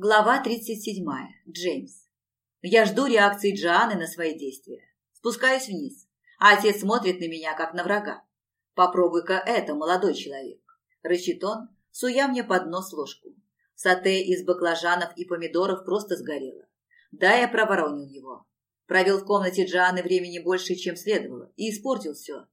Глава 37. Джеймс. Я жду реакции Джоанны на свои действия. Спускаюсь вниз, а отец смотрит на меня, как на врага. «Попробуй-ка это, молодой человек», – рычит он, суя мне под нос ложку. Сате из баклажанов и помидоров просто сгорело. Да, я проворонил его. Провел в комнате Джоанны времени больше, чем следовало, и испортил все.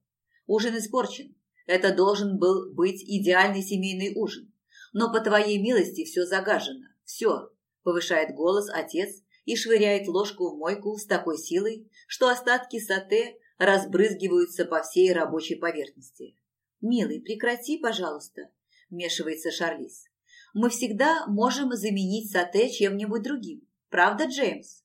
Ужин испорчен. Это должен был быть идеальный семейный ужин. Но по твоей милости все загажено все, повышает голос отец и швыряет ложку в мойку с такой силой, что остатки сате разбрызгиваются по всей рабочей поверхности. «Милый, прекрати, пожалуйста», – вмешивается Шарлиз. «Мы всегда можем заменить сате чем-нибудь другим. Правда, Джеймс?»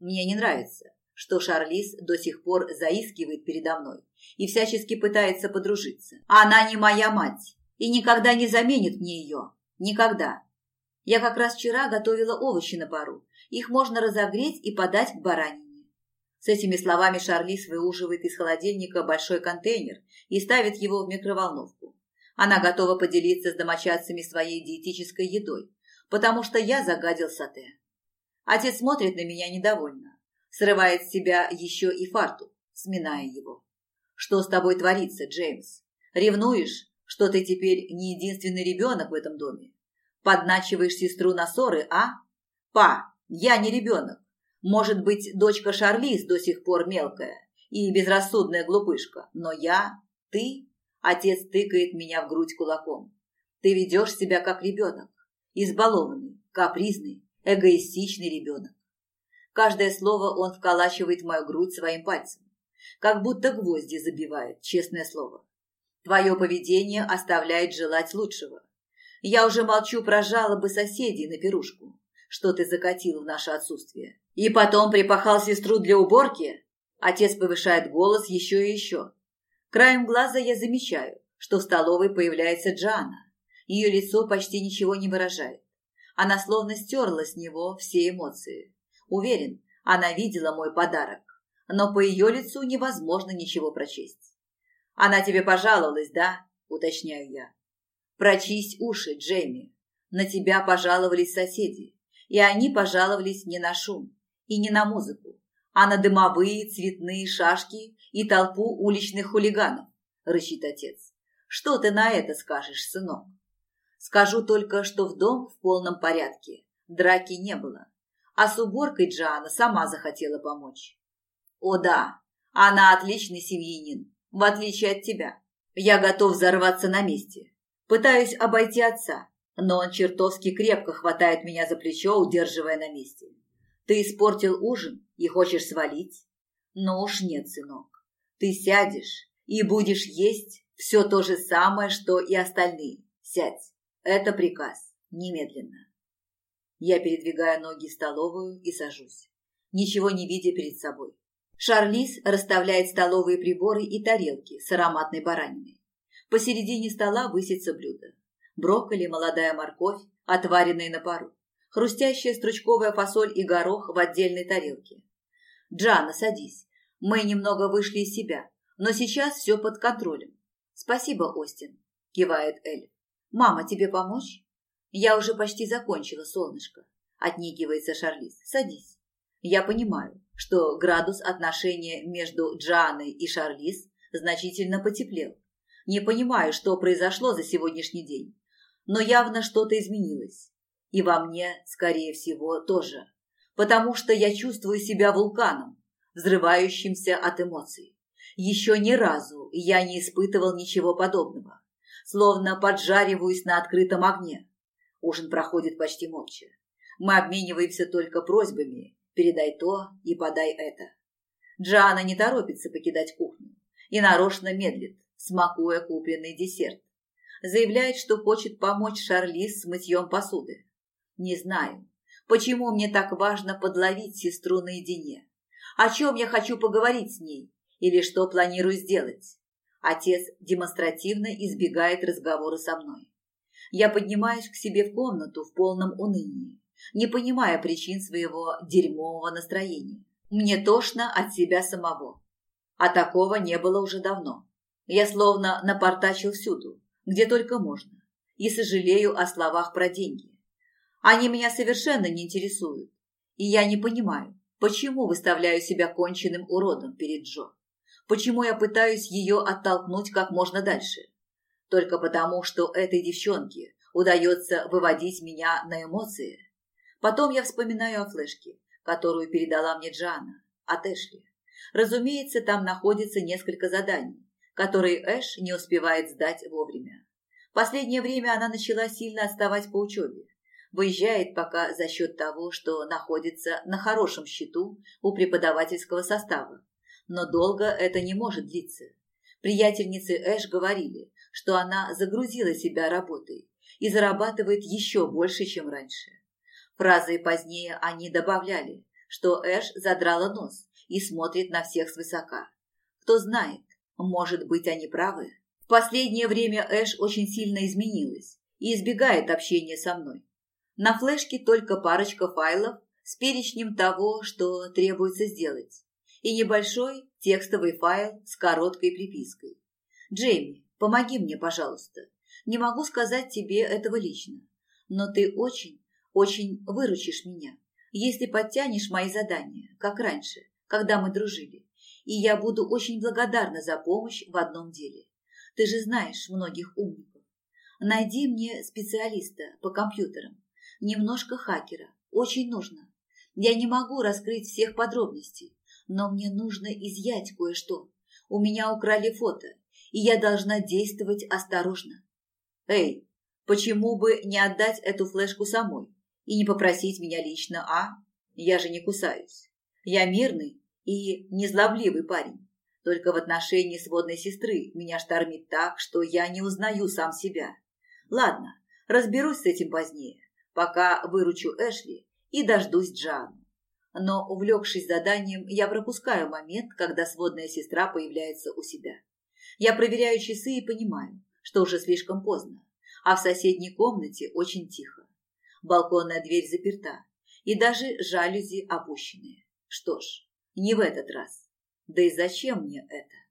«Мне не нравится, что Шарлиз до сих пор заискивает передо мной и всячески пытается подружиться. Она не моя мать и никогда не заменит мне ее. Никогда. Я как раз вчера готовила овощи на пару. Их можно разогреть и подать к баранине. С этими словами Шарлиз выуживает из холодильника большой контейнер и ставит его в микроволновку. Она готова поделиться с домочадцами своей диетической едой, потому что я загадил сате. Отец смотрит на меня недовольно, срывает с себя еще и фарту, сминая его. «Что с тобой творится, Джеймс? Ревнуешь, что ты теперь не единственный ребенок в этом доме? Подначиваешь сестру на ссоры, а? Па, я не ребенок. Может быть, дочка Шарлиз до сих пор мелкая и безрассудная глупышка, но я, ты... Отец тыкает меня в грудь кулаком. Ты ведешь себя как ребенок. Избалованный, капризный, эгоистичный ребенок. Каждое слово он вколачивает в мою грудь своим пальцем. Как будто гвозди забивает, честное слово. Твое поведение оставляет желать лучшего. Я уже молчу про жалобы соседей на пирушку, что ты закатил в наше отсутствие. И потом припахал сестру для уборки. Отец повышает голос еще и еще. Краем глаза я замечаю, что в столовой появляется Джана. Ее лицо почти ничего не выражает. Она словно стерла с него все эмоции. Уверен, она видела мой подарок, но по ее лицу невозможно ничего прочесть. «Она тебе пожаловалась, да?» – уточняю я. Прочисть уши, Джейми. На тебя пожаловались соседи. И они пожаловались не на шум и не на музыку, а на дымовые цветные шашки и толпу уличных хулиганов, рычит отец. Что ты на это скажешь, сынок? Скажу только, что в дом в полном порядке. Драки не было. А с уборкой Джана сама захотела помочь. О да, она отличный семьянин, в отличие от тебя. Я готов взорваться на месте, Пытаюсь обойти отца, но он чертовски крепко хватает меня за плечо, удерживая на месте. Ты испортил ужин и хочешь свалить? Но уж нет, сынок. Ты сядешь и будешь есть все то же самое, что и остальные. Сядь. Это приказ. Немедленно. Я передвигаю ноги в столовую и сажусь, ничего не видя перед собой. Шарлиз расставляет столовые приборы и тарелки с ароматной бараниной. Посередине стола высится блюдо. Брокколи, молодая морковь, отваренные на пару. Хрустящая стручковая фасоль и горох в отдельной тарелке. «Джана, садись. Мы немного вышли из себя, но сейчас все под контролем». «Спасибо, Остин», – кивает Эль. «Мама, тебе помочь?» «Я уже почти закончила, солнышко», – отнекивается Шарлиз. «Садись». «Я понимаю, что градус отношения между Джаной и Шарлиз значительно потеплел, не понимаю, что произошло за сегодняшний день, но явно что-то изменилось. И во мне, скорее всего, тоже. Потому что я чувствую себя вулканом, взрывающимся от эмоций. Еще ни разу я не испытывал ничего подобного. Словно поджариваюсь на открытом огне. Ужин проходит почти молча. Мы обмениваемся только просьбами «передай то» и «подай это». Джоанна не торопится покидать кухню и нарочно медлит, смакуя купленный десерт. Заявляет, что хочет помочь Шарлиз с мытьем посуды. Не знаю, почему мне так важно подловить сестру наедине. О чем я хочу поговорить с ней или что планирую сделать. Отец демонстративно избегает разговора со мной. Я поднимаюсь к себе в комнату в полном унынии, не понимая причин своего дерьмового настроения. Мне тошно от себя самого. А такого не было уже давно. Я словно напортачил всюду, где только можно, и сожалею о словах про деньги. Они меня совершенно не интересуют, и я не понимаю, почему выставляю себя конченным уродом перед Джо. Почему я пытаюсь ее оттолкнуть как можно дальше? Только потому, что этой девчонке удается выводить меня на эмоции. Потом я вспоминаю о флешке, которую передала мне Джана, от Эшли. Разумеется, там находится несколько заданий, которые Эш не успевает сдать вовремя. Последнее время она начала сильно отставать по учебе. Выезжает пока за счет того, что находится на хорошем счету у преподавательского состава. Но долго это не может длиться. Приятельницы Эш говорили, что она загрузила себя работой и зарабатывает еще больше, чем раньше. Фразы позднее они добавляли, что Эш задрала нос и смотрит на всех свысока. Кто знает, может быть, они правы? В последнее время Эш очень сильно изменилась и избегает общения со мной. На флешке только парочка файлов с перечнем того, что требуется сделать, и небольшой текстовый файл с короткой припиской. «Джейми, помоги мне, пожалуйста. Не могу сказать тебе этого лично, но ты очень, очень выручишь меня, если подтянешь мои задания, как раньше, когда мы дружили и я буду очень благодарна за помощь в одном деле. Ты же знаешь многих умников. Найди мне специалиста по компьютерам, немножко хакера, очень нужно. Я не могу раскрыть всех подробностей, но мне нужно изъять кое-что. У меня украли фото, и я должна действовать осторожно. Эй, почему бы не отдать эту флешку самой и не попросить меня лично, а? Я же не кусаюсь. Я мирный и незлобливый парень. Только в отношении сводной сестры меня штормит так, что я не узнаю сам себя. Ладно, разберусь с этим позднее, пока выручу Эшли и дождусь Джану. Но, увлекшись заданием, я пропускаю момент, когда сводная сестра появляется у себя. Я проверяю часы и понимаю, что уже слишком поздно, а в соседней комнате очень тихо. Балконная дверь заперта, и даже жалюзи опущенные. Что ж, не в этот раз. Да и зачем мне это?